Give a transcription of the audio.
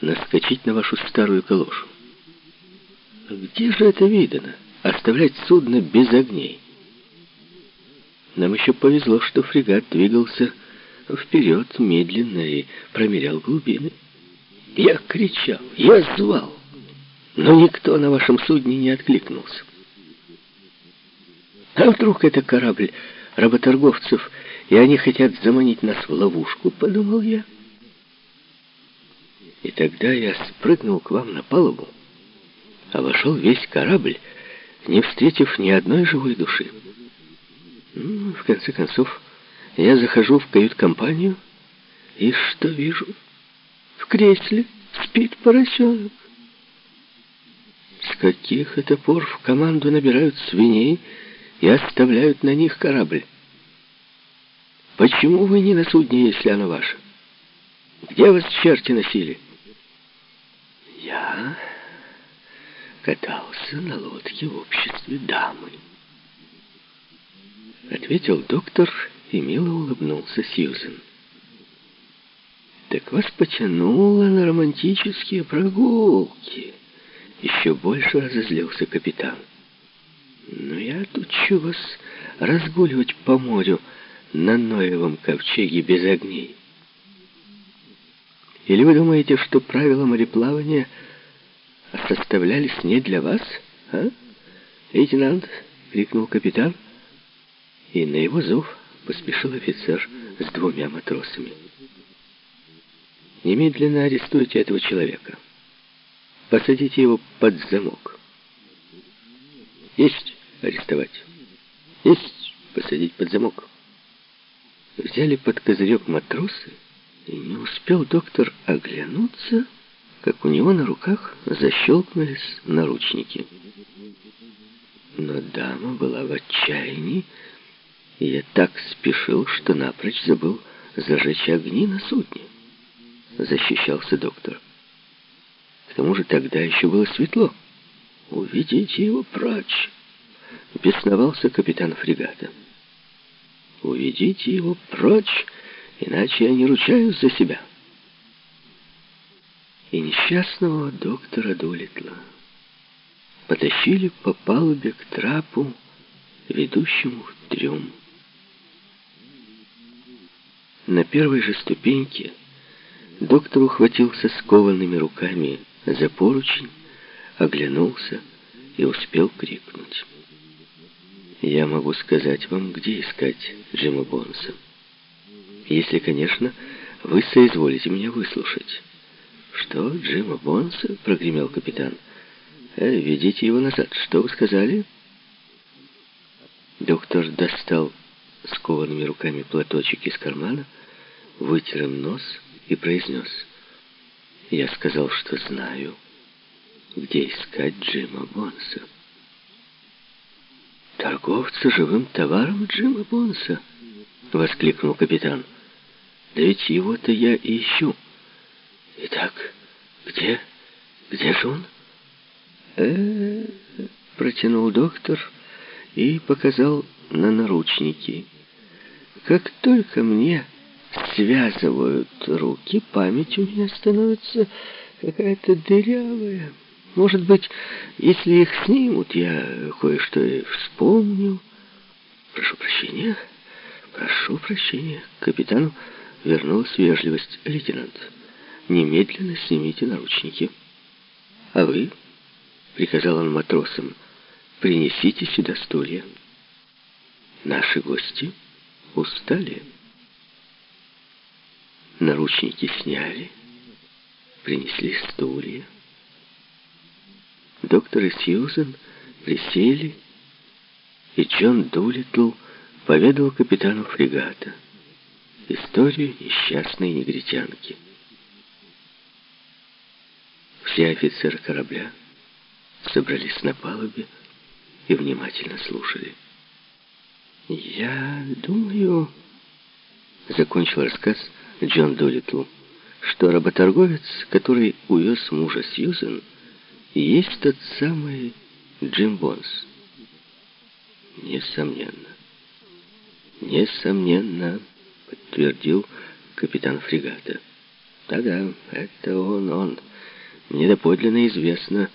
наскочить на вашу старую калошу. Где же это видано? Оставлять судно без огней. Нам еще повезло, что фрегат двигался вперед медленно и промерял глубины. Я кричал, я звал, но никто на вашем судне не откликнулся. А вдруг это корабль работорговцев, и они хотят заманить нас в ловушку, подумал я. И тогда я спрыгнул к вам на палубу, а вошел весь корабль, не встретив ни одной живой души. Ну, в конце концов, я захожу в кают-компанию, и что вижу? В кресле спит поросенок. С каких это пор в команду набирают свиней и оставляют на них корабль? Почему вы не на судне, если оно ваше? Где вас черти носили? Я катался на лодке в обществе дамы. Ответил доктор и мило улыбнулся Сьюзен. Так вас потянуло на романтические прогулки. Еще больше разозлился капитан. Но я отучу вас разгуливать по морю на Ноевом ковчеге без огней. Или вы думаете, что правила мореплавания составлялись не для вас, а? Лейтенант, крикнул капитан, и на его зов поспешил офицер с двумя матросами. Немедленно арестуйте этого человека. Посадите его под замок. Есть арестовать. Есть посадить под замок. Взяли под козырек матросы, и не успел доктор оглянуться, как у него на руках защелкнулись наручники. Но дама была в отчаянии, и я так спешил, что напрочь забыл зажечь огни на судне. Защищался доктор. К тому же тогда еще было светло. «Уведите его прочь!» Бесновался капитан фрегата. «Уведите его прочь!» Иначе я не ручаюсь за себя. И несчастного доктора Дулитла потащили по палубе к трапу, ведущему в трюм. На первой же ступеньке доктор ухватился скованными руками за поручень, оглянулся и успел крикнуть. «Я могу сказать вам, где искать Джима Бонса». Если, конечно, вы соизволите меня выслушать. Что, Джима Бонса? Прогремел капитан. Э, ведите его назад. Что вы сказали? Доктор достал скованными руками платочек из кармана, вытер им нос и произнес. Я сказал, что знаю, где искать Джима Бонса. «Торговца живым товаром Джима Бонса!» — воскликнул капитан. Да ведь его-то я и ищу. Итак, где? Где же он? Э, -э, -э протянул доктор и показал на наручники. Как только мне связывают руки, память у меня становится какая-то дырявая. Может быть, если их снимут, я кое-что и вспомню. Прошу прощения, прошу прощения, капитану вернулась вежливость. «Лейтенант, немедленно снимите наручники». «А вы?» — приказал он матросам. «Принесите сюда стулья». Наши гости устали. Наручники сняли, принесли стулья. Доктор и Сьюзен присели, и Джон Дулитл поведал капитану фрегата — Историю несчастной негритянки. Все офицеры корабля собрались на палубе и внимательно слушали. «Я думаю...» — закончил рассказ Джон Долитл, что работорговец, который увез мужа Сьюзен, есть тот самый Джим Бонс. Несомненно. Несомненно подтвердил капитан фрегата. Да-да, это он, он. Мне доподлинно известно,